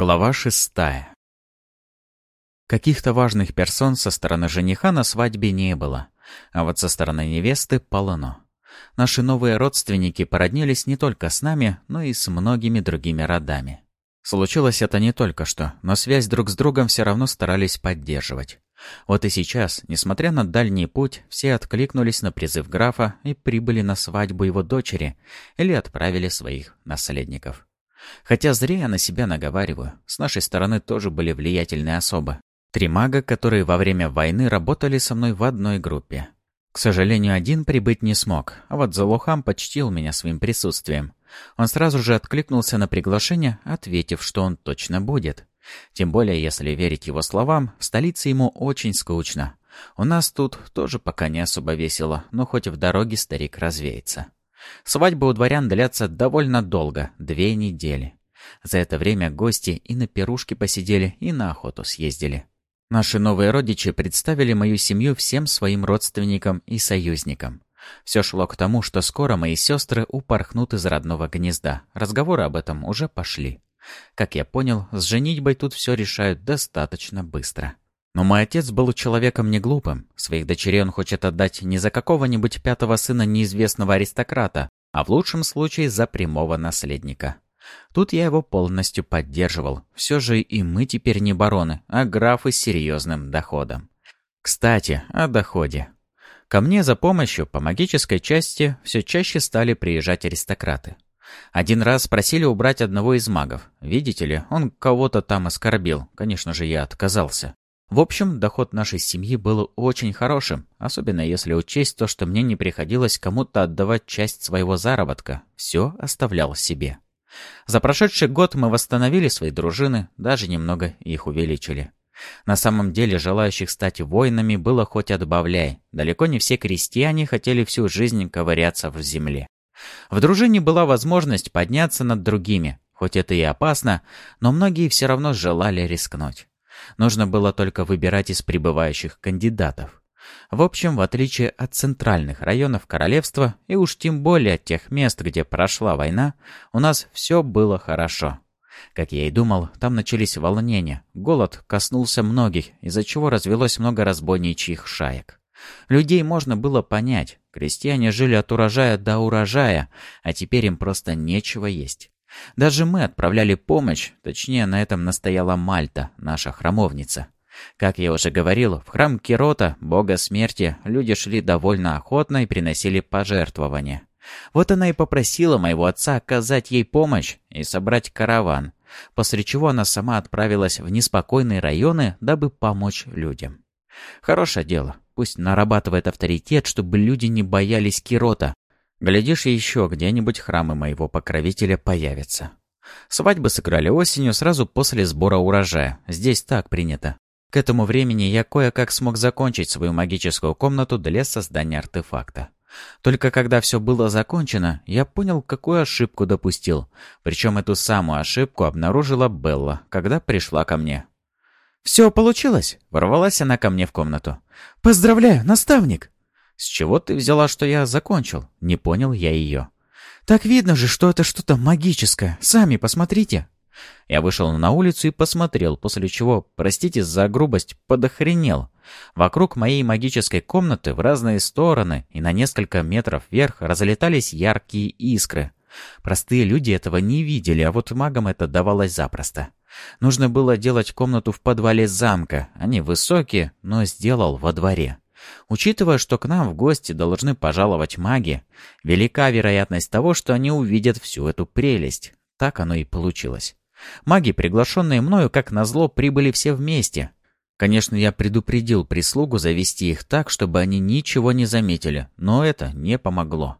Глава шестая Каких-то важных персон со стороны жениха на свадьбе не было, а вот со стороны невесты полно. Наши новые родственники породнились не только с нами, но и с многими другими родами. Случилось это не только что, но связь друг с другом все равно старались поддерживать. Вот и сейчас, несмотря на дальний путь, все откликнулись на призыв графа и прибыли на свадьбу его дочери или отправили своих наследников. Хотя зря я на себя наговариваю, с нашей стороны тоже были влиятельные особы. Три мага, которые во время войны работали со мной в одной группе. К сожалению, один прибыть не смог, а вот Залухам почтил меня своим присутствием. Он сразу же откликнулся на приглашение, ответив, что он точно будет. Тем более, если верить его словам, в столице ему очень скучно. У нас тут тоже пока не особо весело, но хоть в дороге старик развеется. Свадьбы у дворян длятся довольно долго, две недели. За это время гости и на пирушки посидели, и на охоту съездили. Наши новые родичи представили мою семью всем своим родственникам и союзникам. Все шло к тому, что скоро мои сестры упорхнут из родного гнезда. Разговоры об этом уже пошли. Как я понял, с женитьбой тут все решают достаточно быстро. Но мой отец был человеком не глупым. Своих дочерей он хочет отдать не за какого-нибудь пятого сына неизвестного аристократа, а в лучшем случае за прямого наследника. Тут я его полностью поддерживал. Все же и мы теперь не бароны, а графы с серьезным доходом. Кстати, о доходе. Ко мне за помощью по магической части все чаще стали приезжать аристократы. Один раз просили убрать одного из магов. Видите ли, он кого-то там оскорбил. Конечно же, я отказался. В общем, доход нашей семьи был очень хорошим, особенно если учесть то, что мне не приходилось кому-то отдавать часть своего заработка. Все оставлял себе. За прошедший год мы восстановили свои дружины, даже немного их увеличили. На самом деле желающих стать воинами было хоть отбавляй. Далеко не все крестьяне хотели всю жизнь ковыряться в земле. В дружине была возможность подняться над другими, хоть это и опасно, но многие все равно желали рискнуть. Нужно было только выбирать из прибывающих кандидатов. В общем, в отличие от центральных районов королевства, и уж тем более от тех мест, где прошла война, у нас все было хорошо. Как я и думал, там начались волнения. Голод коснулся многих, из-за чего развелось много разбойничьих шаек. Людей можно было понять. Крестьяне жили от урожая до урожая, а теперь им просто нечего есть. Даже мы отправляли помощь, точнее, на этом настояла Мальта, наша храмовница. Как я уже говорил, в храм Кирота, бога смерти, люди шли довольно охотно и приносили пожертвования. Вот она и попросила моего отца оказать ей помощь и собрать караван, после чего она сама отправилась в неспокойные районы, дабы помочь людям. Хорошее дело, пусть нарабатывает авторитет, чтобы люди не боялись Кирота. Глядишь, еще где-нибудь храмы моего покровителя появятся. Свадьбы сыграли осенью сразу после сбора урожая. Здесь так принято. К этому времени я кое-как смог закончить свою магическую комнату для создания артефакта. Только когда все было закончено, я понял, какую ошибку допустил. Причем эту самую ошибку обнаружила Белла, когда пришла ко мне. «Все получилось!» — ворвалась она ко мне в комнату. «Поздравляю, наставник!» «С чего ты взяла, что я закончил?» Не понял я ее. «Так видно же, что это что-то магическое. Сами посмотрите!» Я вышел на улицу и посмотрел, после чего, простите за грубость, подохренел. Вокруг моей магической комнаты в разные стороны и на несколько метров вверх разлетались яркие искры. Простые люди этого не видели, а вот магам это давалось запросто. Нужно было делать комнату в подвале замка. Они высокие, но сделал во дворе. Учитывая, что к нам в гости должны пожаловать маги, велика вероятность того, что они увидят всю эту прелесть. Так оно и получилось. Маги, приглашенные мною, как назло, прибыли все вместе. Конечно, я предупредил прислугу завести их так, чтобы они ничего не заметили, но это не помогло.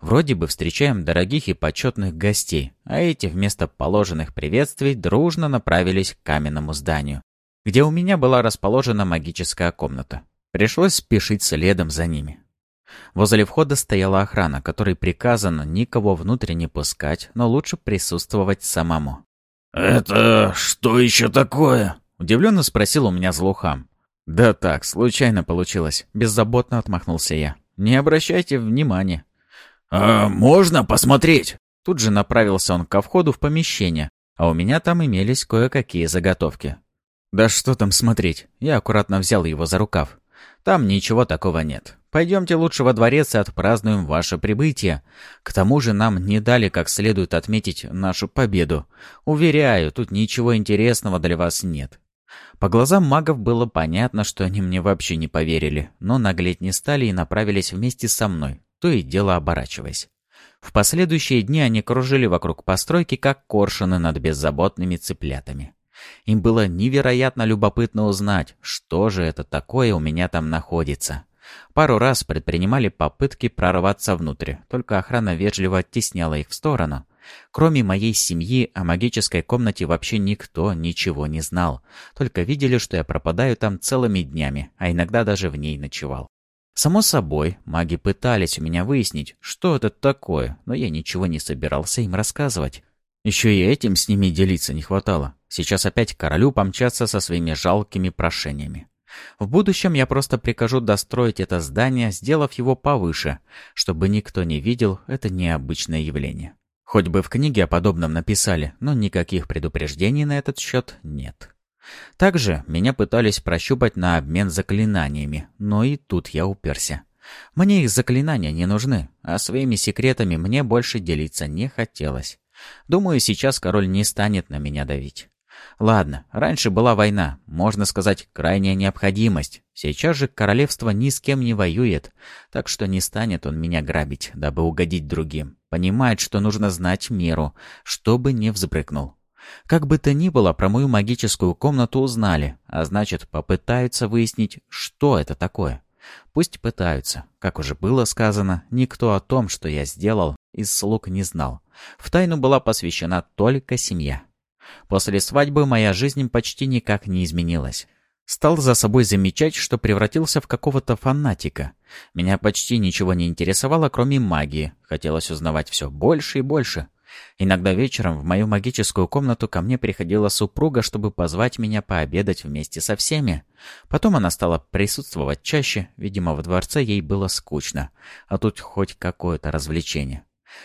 Вроде бы встречаем дорогих и почетных гостей, а эти вместо положенных приветствий дружно направились к каменному зданию, где у меня была расположена магическая комната. Пришлось спешить следом за ними. Возле входа стояла охрана, которой приказано никого внутрь не пускать, но лучше присутствовать самому. «Это что еще такое?» — удивленно спросил у меня Злухам. «Да так, случайно получилось», — беззаботно отмахнулся я. «Не обращайте внимания». «А можно посмотреть?» Тут же направился он ко входу в помещение, а у меня там имелись кое-какие заготовки. Да что там смотреть, я аккуратно взял его за рукав. Там ничего такого нет. Пойдемте лучше во дворец и отпразднуем ваше прибытие. К тому же нам не дали как следует отметить нашу победу. Уверяю, тут ничего интересного для вас нет. По глазам магов было понятно, что они мне вообще не поверили, но наглеть не стали и направились вместе со мной, то и дело оборачиваясь. В последующие дни они кружили вокруг постройки, как коршуны над беззаботными цыплятами. Им было невероятно любопытно узнать, что же это такое у меня там находится. Пару раз предпринимали попытки прорваться внутрь, только охрана вежливо оттесняла их в сторону. Кроме моей семьи, о магической комнате вообще никто ничего не знал. Только видели, что я пропадаю там целыми днями, а иногда даже в ней ночевал. Само собой, маги пытались у меня выяснить, что это такое, но я ничего не собирался им рассказывать. Еще и этим с ними делиться не хватало. Сейчас опять королю помчаться со своими жалкими прошениями. В будущем я просто прикажу достроить это здание, сделав его повыше, чтобы никто не видел это необычное явление. Хоть бы в книге о подобном написали, но никаких предупреждений на этот счет нет. Также меня пытались прощупать на обмен заклинаниями, но и тут я уперся. Мне их заклинания не нужны, а своими секретами мне больше делиться не хотелось. Думаю, сейчас король не станет на меня давить. Ладно, раньше была война, можно сказать, крайняя необходимость. Сейчас же королевство ни с кем не воюет, так что не станет он меня грабить, дабы угодить другим. Понимает, что нужно знать меру, чтобы не взбрыкнул. Как бы то ни было, про мою магическую комнату узнали, а значит, попытаются выяснить, что это такое. Пусть пытаются. Как уже было сказано, никто о том, что я сделал, из слуг не знал. В тайну была посвящена только семья. После свадьбы моя жизнь почти никак не изменилась. Стал за собой замечать, что превратился в какого-то фанатика. Меня почти ничего не интересовало, кроме магии. Хотелось узнавать все больше и больше. Иногда вечером в мою магическую комнату ко мне приходила супруга, чтобы позвать меня пообедать вместе со всеми. Потом она стала присутствовать чаще, видимо, в дворце ей было скучно, а тут хоть какое-то развлечение.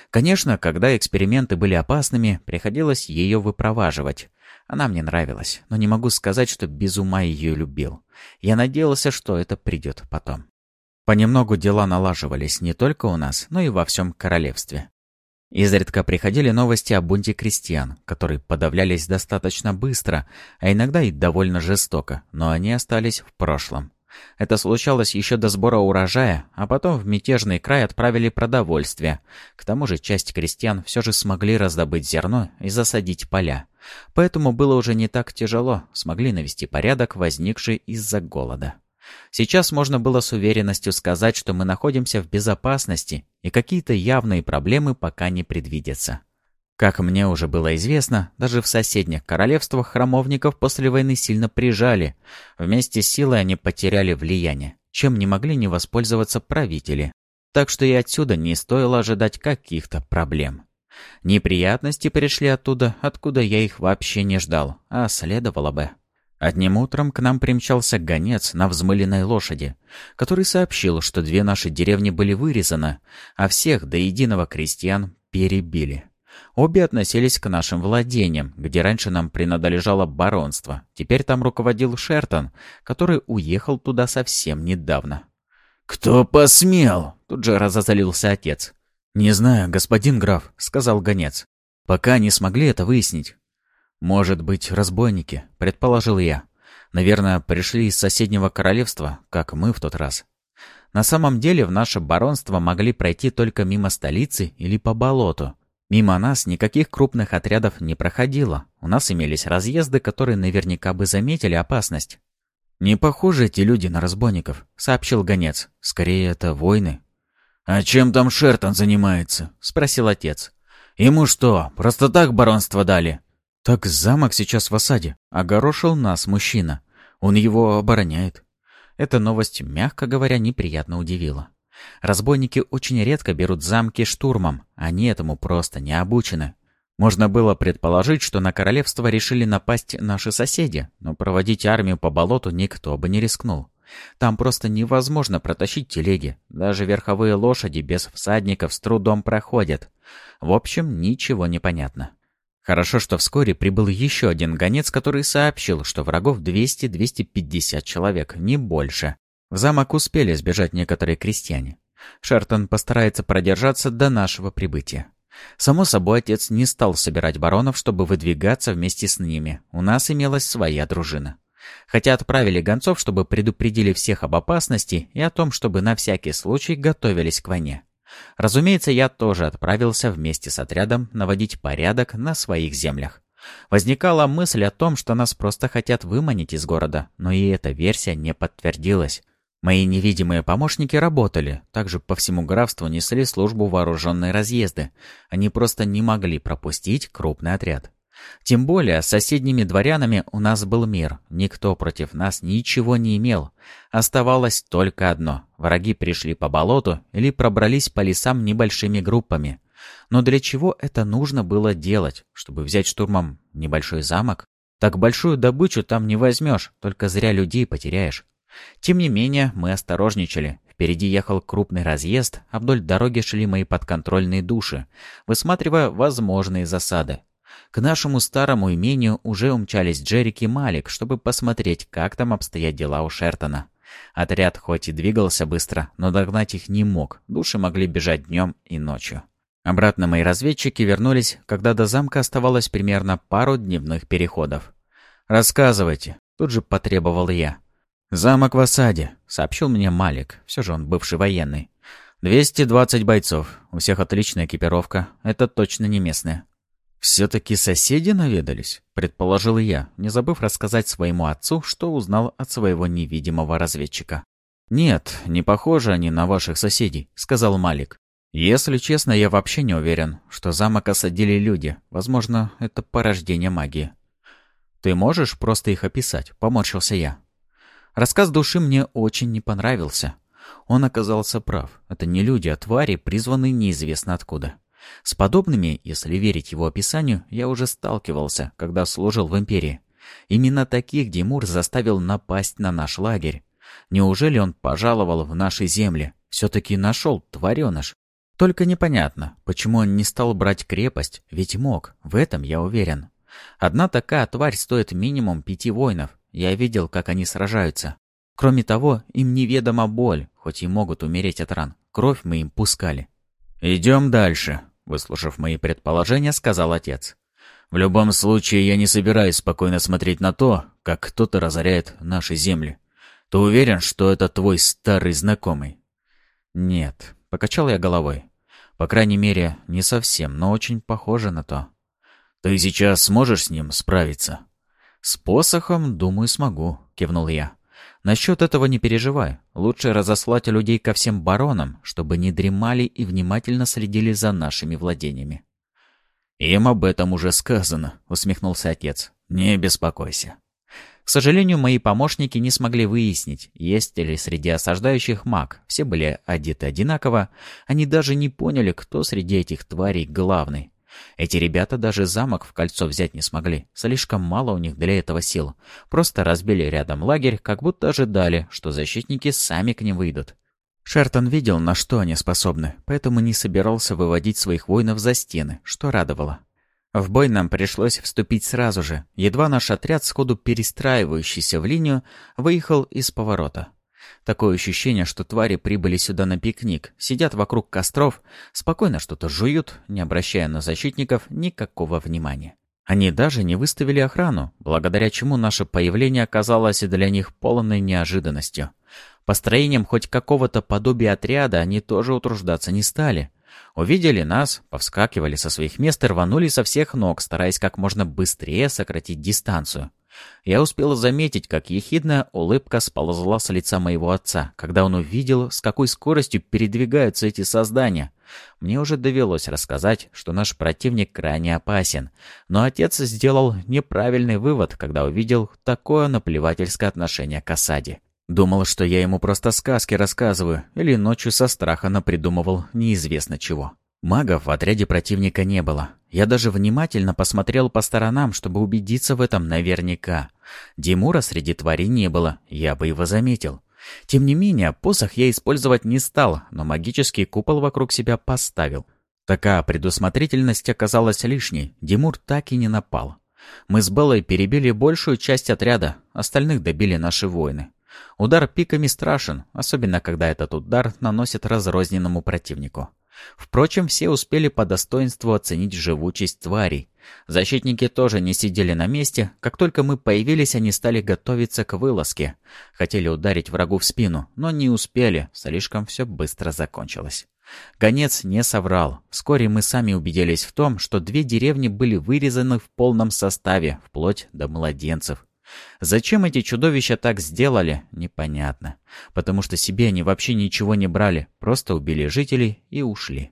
Конечно, когда эксперименты были опасными, приходилось ее выпроваживать. Она мне нравилась, но не могу сказать, что без ума ее любил. Я надеялся, что это придет потом. Понемногу дела налаживались не только у нас, но и во всем королевстве. Изредка приходили новости о бунте крестьян, которые подавлялись достаточно быстро, а иногда и довольно жестоко, но они остались в прошлом. Это случалось еще до сбора урожая, а потом в мятежный край отправили продовольствие. К тому же часть крестьян все же смогли раздобыть зерно и засадить поля. Поэтому было уже не так тяжело, смогли навести порядок, возникший из-за голода. Сейчас можно было с уверенностью сказать, что мы находимся в безопасности, и какие-то явные проблемы пока не предвидятся. Как мне уже было известно, даже в соседних королевствах храмовников после войны сильно прижали. Вместе с силой они потеряли влияние, чем не могли не воспользоваться правители. Так что и отсюда не стоило ожидать каких-то проблем. Неприятности пришли оттуда, откуда я их вообще не ждал, а следовало бы. Одним утром к нам примчался гонец на взмыленной лошади, который сообщил, что две наши деревни были вырезаны, а всех до единого крестьян перебили. Обе относились к нашим владениям, где раньше нам принадлежало баронство. Теперь там руководил Шертон, который уехал туда совсем недавно. «Кто посмел?» — тут же разозлился отец. «Не знаю, господин граф», — сказал гонец. «Пока не смогли это выяснить». «Может быть, разбойники», — предположил я. «Наверное, пришли из соседнего королевства, как мы в тот раз». На самом деле в наше баронство могли пройти только мимо столицы или по болоту. Мимо нас никаких крупных отрядов не проходило. У нас имелись разъезды, которые наверняка бы заметили опасность. «Не похожи эти люди на разбойников», — сообщил гонец. «Скорее, это войны». «А чем там Шертон занимается?» — спросил отец. «Ему что, просто так баронство дали?» «Так замок сейчас в осаде», — огорошил нас мужчина. «Он его обороняет». Эта новость, мягко говоря, неприятно удивила. Разбойники очень редко берут замки штурмом, они этому просто не обучены. Можно было предположить, что на королевство решили напасть наши соседи, но проводить армию по болоту никто бы не рискнул. Там просто невозможно протащить телеги. Даже верховые лошади без всадников с трудом проходят. В общем, ничего не понятно. Хорошо, что вскоре прибыл еще один гонец, который сообщил, что врагов 200-250 человек, не больше. В замок успели сбежать некоторые крестьяне. Шертон постарается продержаться до нашего прибытия. Само собой, отец не стал собирать баронов, чтобы выдвигаться вместе с ними. У нас имелась своя дружина. Хотя отправили гонцов, чтобы предупредили всех об опасности и о том, чтобы на всякий случай готовились к войне. Разумеется, я тоже отправился вместе с отрядом наводить порядок на своих землях. Возникала мысль о том, что нас просто хотят выманить из города, но и эта версия не подтвердилась. Мои невидимые помощники работали, также по всему графству несли службу вооруженной разъезды. Они просто не могли пропустить крупный отряд. Тем более, с соседними дворянами у нас был мир, никто против нас ничего не имел. Оставалось только одно — враги пришли по болоту или пробрались по лесам небольшими группами. Но для чего это нужно было делать? Чтобы взять штурмом небольшой замок? Так большую добычу там не возьмешь, только зря людей потеряешь. Тем не менее, мы осторожничали. Впереди ехал крупный разъезд, а вдоль дороги шли мои подконтрольные души, высматривая возможные засады. К нашему старому имению уже умчались Джерик и Малик, чтобы посмотреть, как там обстоят дела у Шертона. Отряд хоть и двигался быстро, но догнать их не мог, души могли бежать днем и ночью. Обратно мои разведчики вернулись, когда до замка оставалось примерно пару дневных переходов. «Рассказывайте», — тут же потребовал я. «Замок в осаде», — сообщил мне Малик, все же он бывший военный. «220 бойцов, у всех отличная экипировка, это точно не местные. «Все-таки соседи наведались?» — предположил я, не забыв рассказать своему отцу, что узнал от своего невидимого разведчика. «Нет, не похожи они на ваших соседей», — сказал Малик. «Если честно, я вообще не уверен, что замок осадили люди. Возможно, это порождение магии». «Ты можешь просто их описать?» — поморщился я. Рассказ души мне очень не понравился. Он оказался прав. Это не люди, а твари, призванные неизвестно откуда. С подобными, если верить его описанию, я уже сталкивался, когда служил в Империи. Именно таких Димур заставил напасть на наш лагерь. Неужели он пожаловал в наши земли? Все-таки нашел, твареныш. Только непонятно, почему он не стал брать крепость, ведь мог, в этом я уверен. Одна такая тварь стоит минимум пяти воинов. Я видел, как они сражаются. Кроме того, им неведома боль, хоть и могут умереть от ран. Кровь мы им пускали. «Идем дальше», Выслушав мои предположения, сказал отец. «В любом случае, я не собираюсь спокойно смотреть на то, как кто-то разоряет наши земли. Ты уверен, что это твой старый знакомый?» «Нет», — покачал я головой. «По крайней мере, не совсем, но очень похоже на то». «Ты сейчас сможешь с ним справиться?» «С посохом, думаю, смогу», — кивнул я. Насчет этого не переживай. Лучше разослать людей ко всем баронам, чтобы не дремали и внимательно следили за нашими владениями. «Им об этом уже сказано», — усмехнулся отец. «Не беспокойся». К сожалению, мои помощники не смогли выяснить, есть ли среди осаждающих маг. Все были одеты одинаково. Они даже не поняли, кто среди этих тварей главный. Эти ребята даже замок в кольцо взять не смогли. Слишком мало у них для этого сил. Просто разбили рядом лагерь, как будто ожидали, что защитники сами к ним выйдут. Шертон видел, на что они способны, поэтому не собирался выводить своих воинов за стены, что радовало. В бой нам пришлось вступить сразу же. Едва наш отряд, сходу перестраивающийся в линию, выехал из поворота. Такое ощущение, что твари прибыли сюда на пикник, сидят вокруг костров, спокойно что-то жуют, не обращая на защитников никакого внимания. Они даже не выставили охрану, благодаря чему наше появление оказалось для них полной неожиданностью. Построением хоть какого-то подобия отряда они тоже утруждаться не стали. Увидели нас, повскакивали со своих мест и рванули со всех ног, стараясь как можно быстрее сократить дистанцию. Я успел заметить, как ехидная улыбка сползла с лица моего отца, когда он увидел, с какой скоростью передвигаются эти создания. Мне уже довелось рассказать, что наш противник крайне опасен, но отец сделал неправильный вывод, когда увидел такое наплевательское отношение к осаде. Думал, что я ему просто сказки рассказываю, или ночью со страха напридумывал неизвестно чего. Магов в отряде противника не было. Я даже внимательно посмотрел по сторонам, чтобы убедиться в этом наверняка. Димура среди тварей не было, я бы его заметил. Тем не менее, посох я использовать не стал, но магический купол вокруг себя поставил. Такая предусмотрительность оказалась лишней, Димур так и не напал. Мы с Беллой перебили большую часть отряда, остальных добили наши воины. Удар пиками страшен, особенно когда этот удар наносит разрозненному противнику. Впрочем, все успели по достоинству оценить живучесть тварей. Защитники тоже не сидели на месте. Как только мы появились, они стали готовиться к вылазке. Хотели ударить врагу в спину, но не успели. Слишком все быстро закончилось. Гонец не соврал. Вскоре мы сами убедились в том, что две деревни были вырезаны в полном составе, вплоть до младенцев. Зачем эти чудовища так сделали, непонятно. Потому что себе они вообще ничего не брали, просто убили жителей и ушли.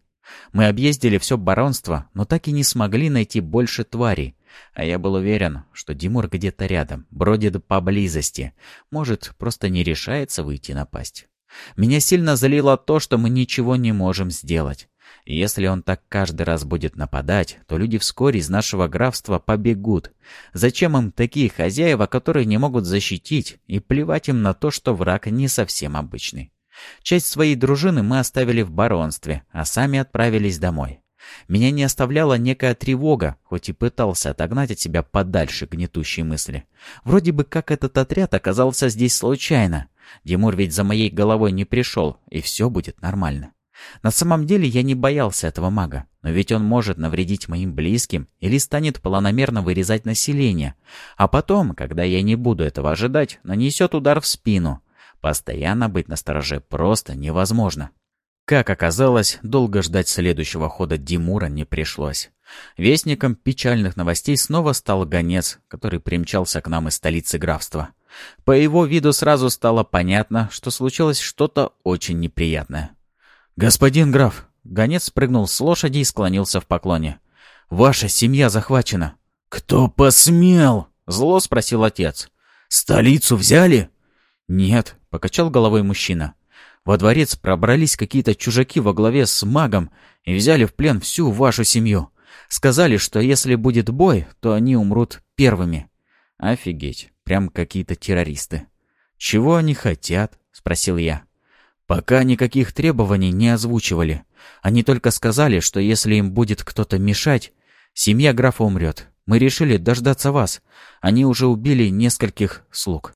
Мы объездили все баронство, но так и не смогли найти больше тварей. А я был уверен, что Димур где-то рядом, бродит поблизости. Может, просто не решается выйти напасть. Меня сильно залило то, что мы ничего не можем сделать. Если он так каждый раз будет нападать, то люди вскоре из нашего графства побегут. Зачем им такие хозяева, которые не могут защитить, и плевать им на то, что враг не совсем обычный? Часть своей дружины мы оставили в баронстве, а сами отправились домой. Меня не оставляла некая тревога, хоть и пытался отогнать от себя подальше гнетущие мысли. Вроде бы как этот отряд оказался здесь случайно. Димур ведь за моей головой не пришел, и все будет нормально. На самом деле я не боялся этого мага, но ведь он может навредить моим близким или станет планомерно вырезать население, а потом, когда я не буду этого ожидать, нанесет удар в спину. Постоянно быть на стороже просто невозможно. Как оказалось, долго ждать следующего хода Димура не пришлось. Вестником печальных новостей снова стал гонец, который примчался к нам из столицы графства. По его виду сразу стало понятно, что случилось что-то очень неприятное. «Господин граф!» Гонец спрыгнул с лошади и склонился в поклоне. «Ваша семья захвачена!» «Кто посмел?» — зло спросил отец. «Столицу взяли?» «Нет», — покачал головой мужчина. «Во дворец пробрались какие-то чужаки во главе с магом и взяли в плен всю вашу семью. Сказали, что если будет бой, то они умрут первыми». «Офигеть, прям какие-то террористы». «Чего они хотят?» — спросил я. Пока никаких требований не озвучивали. Они только сказали, что если им будет кто-то мешать, семья графа умрет. Мы решили дождаться вас. Они уже убили нескольких слуг.